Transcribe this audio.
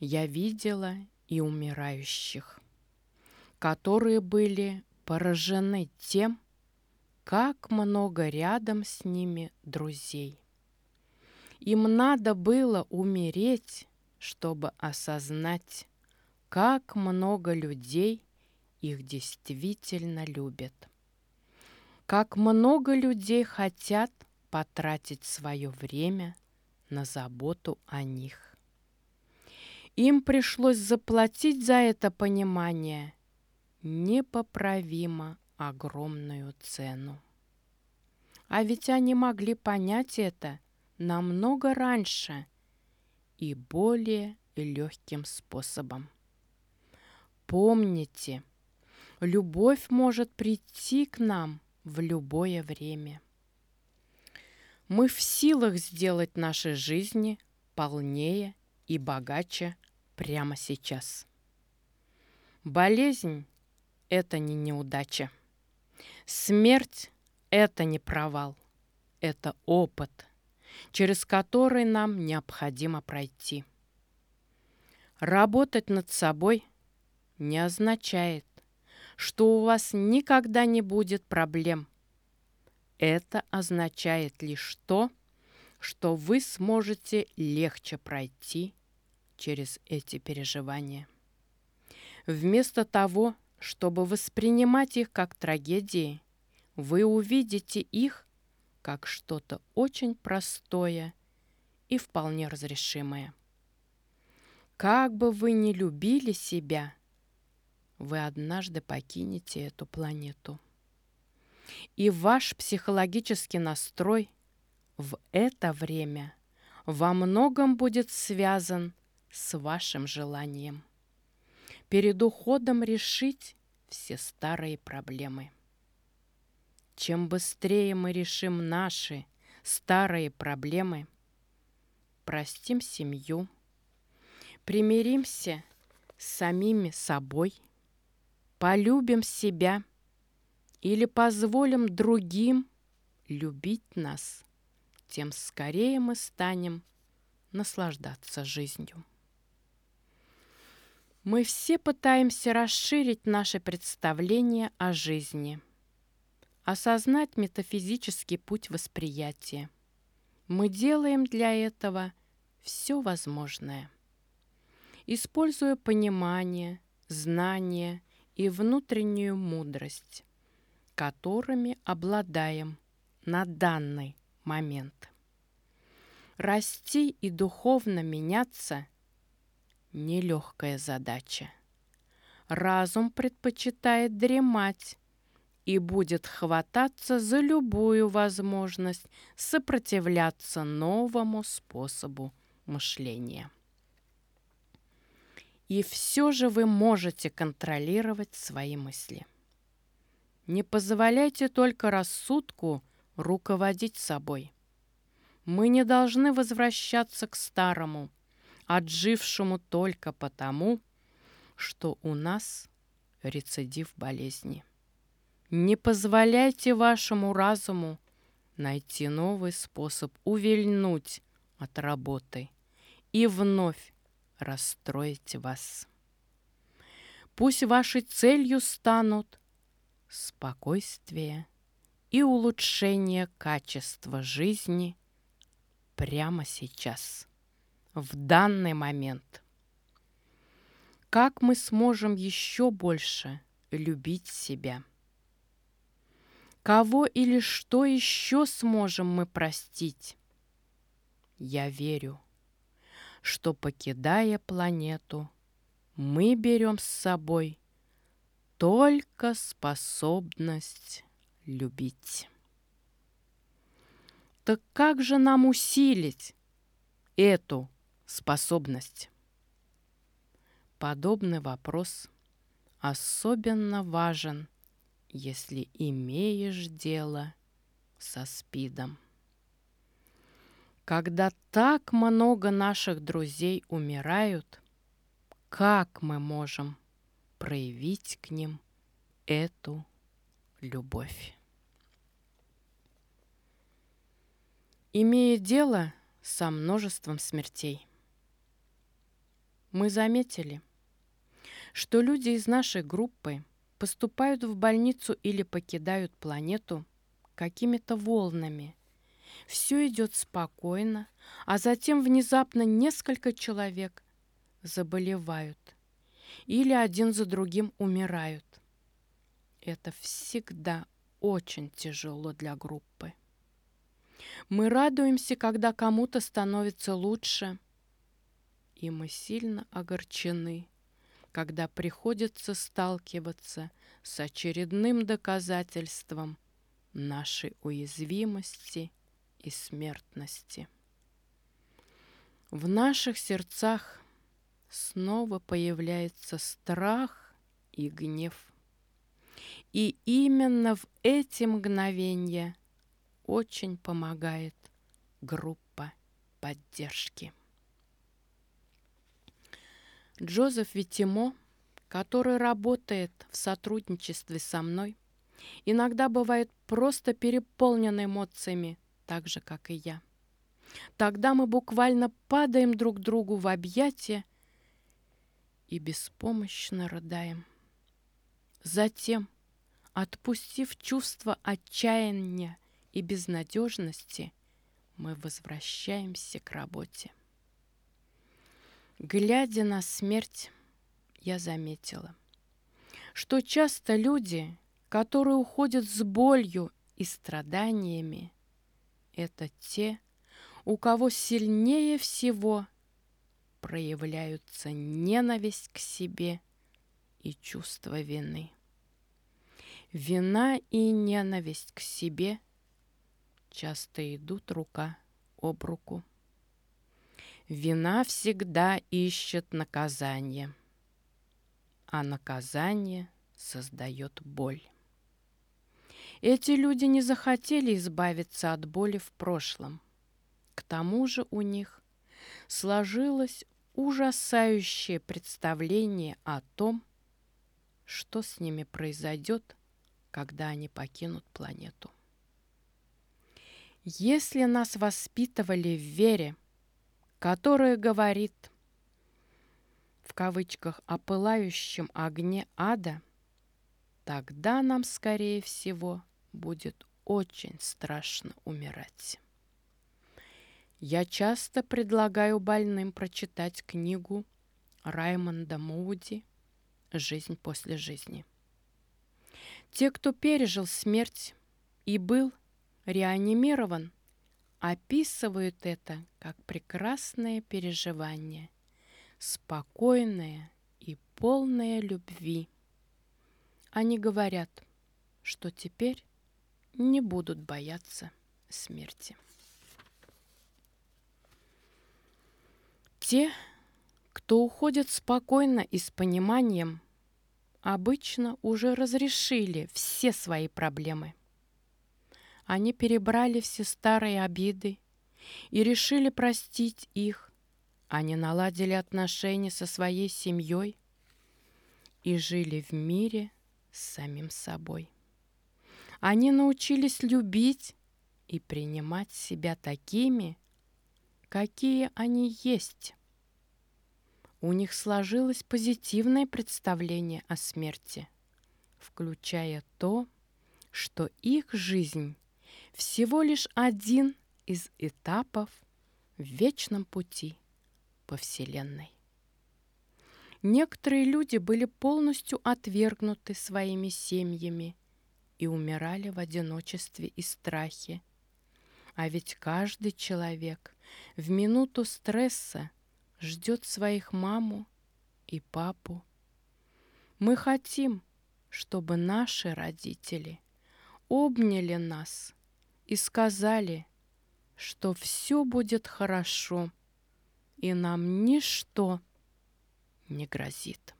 Я видела и умирающих, которые были поражены тем, как много рядом с ними друзей. Им надо было умереть, чтобы осознать, как много людей их действительно любят. Как много людей хотят потратить свое время на заботу о них. Им пришлось заплатить за это понимание непоправимо огромную цену. А ведь они могли понять это намного раньше и более легким способом. Помните, любовь может прийти к нам в любое время. Мы в силах сделать наши жизни полнее и богаче прямо сейчас. Болезнь – это не неудача. Смерть – это не провал. Это опыт, через который нам необходимо пройти. Работать над собой не означает, что у вас никогда не будет проблем. Это означает лишь то, что вы сможете легче пройти через эти переживания. Вместо того, чтобы воспринимать их как трагедии, вы увидите их как что-то очень простое и вполне разрешимое. Как бы вы ни любили себя, вы однажды покинете эту планету. И ваш психологический настрой в это время во многом будет связан с вашим желанием. Перед уходом решить все старые проблемы. Чем быстрее мы решим наши старые проблемы, простим семью, примиримся с самими собой, полюбим себя или позволим другим любить нас, тем скорее мы станем наслаждаться жизнью. Мы все пытаемся расширить наше представление о жизни, осознать метафизический путь восприятия. Мы делаем для этого все возможное. Используя понимание, знание и внутреннюю мудрость, которыми обладаем на данный момент. Расти и духовно меняться – Нелегкая задача. Разум предпочитает дремать и будет хвататься за любую возможность сопротивляться новому способу мышления. И все же вы можете контролировать свои мысли. Не позволяйте только рассудку руководить собой. Мы не должны возвращаться к старому – отжившему только потому, что у нас рецидив болезни. Не позволяйте вашему разуму найти новый способ увильнуть от работы и вновь расстроить вас. Пусть вашей целью станут спокойствие и улучшение качества жизни прямо сейчас в данный момент. Как мы сможем еще больше любить себя? Кого или что еще сможем мы простить? Я верю, что, покидая планету, мы берем с собой только способность любить. Так как же нам усилить эту способность? Подобный вопрос особенно важен, если имеешь дело со СПИДом. Когда так много наших друзей умирают, как мы можем проявить к ним эту любовь? Имея дело со множеством смертей – Мы заметили, что люди из нашей группы поступают в больницу или покидают планету какими-то волнами. Все идет спокойно, а затем внезапно несколько человек заболевают или один за другим умирают. Это всегда очень тяжело для группы. Мы радуемся, когда кому-то становится лучше, и мы сильно огорчены, когда приходится сталкиваться с очередным доказательством нашей уязвимости и смертности. В наших сердцах снова появляется страх и гнев. И именно в эти мгновения очень помогает группа поддержки. Джозеф Витимо, который работает в сотрудничестве со мной, иногда бывает просто переполнен эмоциями, так же, как и я. Тогда мы буквально падаем друг другу в объятия и беспомощно рыдаем. Затем, отпустив чувство отчаяния и безнадежности, мы возвращаемся к работе. Глядя на смерть, я заметила, что часто люди, которые уходят с болью и страданиями, это те, у кого сильнее всего проявляются ненависть к себе и чувство вины. Вина и ненависть к себе часто идут рука об руку. Вина всегда ищет наказание, а наказание создает боль. Эти люди не захотели избавиться от боли в прошлом. К тому же у них сложилось ужасающее представление о том, что с ними произойдет, когда они покинут планету. Если нас воспитывали в вере, которая говорит в кавычках о пылающем огне ада, тогда нам, скорее всего, будет очень страшно умирать. Я часто предлагаю больным прочитать книгу Раймонда Муди «Жизнь после жизни». Те, кто пережил смерть и был реанимирован, описывают это как прекрасное переживание, спокойное и полное любви. Они говорят, что теперь не будут бояться смерти. Те, кто уходит спокойно и с пониманием, обычно уже разрешили все свои проблемы. Они перебрали все старые обиды и решили простить их. Они наладили отношения со своей семьей и жили в мире с самим собой. Они научились любить и принимать себя такими, какие они есть. У них сложилось позитивное представление о смерти, включая то, что их жизнь всего лишь один из этапов в вечном пути по Вселенной. Некоторые люди были полностью отвергнуты своими семьями и умирали в одиночестве и страхе. А ведь каждый человек в минуту стресса ждет своих маму и папу. Мы хотим, чтобы наши родители обняли нас и сказали, что все будет хорошо, и нам ничто не грозит.